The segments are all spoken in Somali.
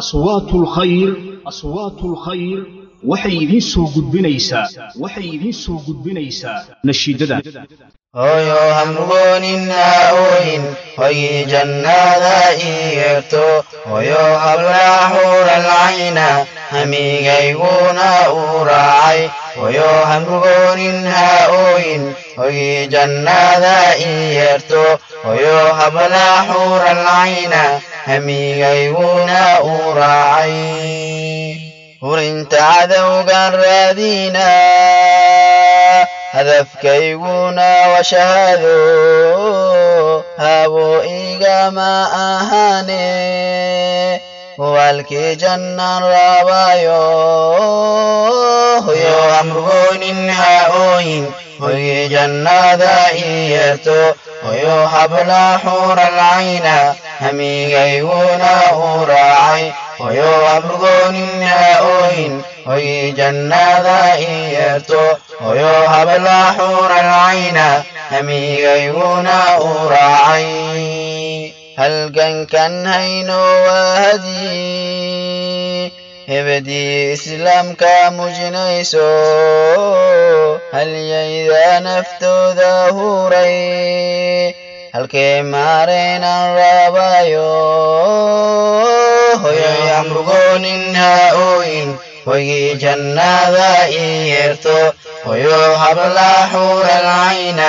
aswaatu lkhayr aswaatu lkhayr waxay idiin soo gudbinaysaa waxay idiin soo gudbinaysaa nashiidadan hooyo hamrugoonin ha-ooyin hoyi jannaada ii yeerto hooyo hablaa xuuralcayna hamigayguna uu raacay. Hooyo hamrugoonin ha-ooyin hoyi jannaada ii yeerto hooyo hablaa xuuralcayna hamigayguna uu raacay hurinta cadowgan raadiina hadafkayguna waa shahaado habo igama ahane waalkii jannan raabayo hoyo amrugoonin ha-ooyin hoyi jannaada ii yeerto hoyo habla xuuralcayna hamigayguna uu raacay hoyo amrugoonin ha-ooyin hoyi jannaada ii yeerto hoyo habla xuuralcayna hamigayguna uu raacay halgankan hayno waa hadyi hebedii islaamka mujinayso halyayda naftooda huray halkee maaraynan raabayo hoyoy amrugoonin ha-ooyin hoyi jannaada ii yeerto hoyo habla xuuralcayna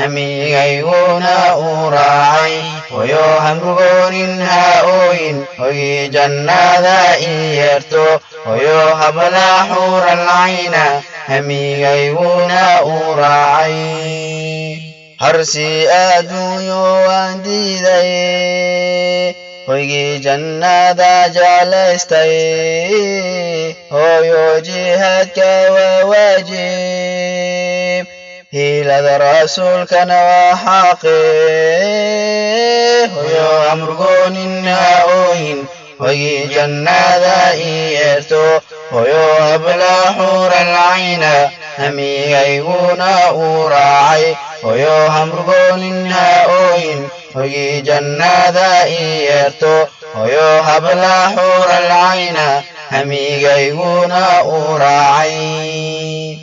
hamigayguna uu raacay hoyo hamrugoonin ha-ooyin hoyi jannaada ii yeerto hoyo habla xuuralcayna hamigayguna uu raacay harsi adduunyo waan diiday hoygii jannaada jeclaystay hooyo jihaadka waa waajib hiilada rasuulkana waa xaqe hoyo amrugoonin ha-ooyin hoygii jannaada ii yeerto hoyo habla xuuralcayna hamigayguna uu raacay. Hoyo hamrugoonin ha-ooyin hoygii jannaada ii yeerto hoyo habla xuuralcayna. Hamigayguna uu raacay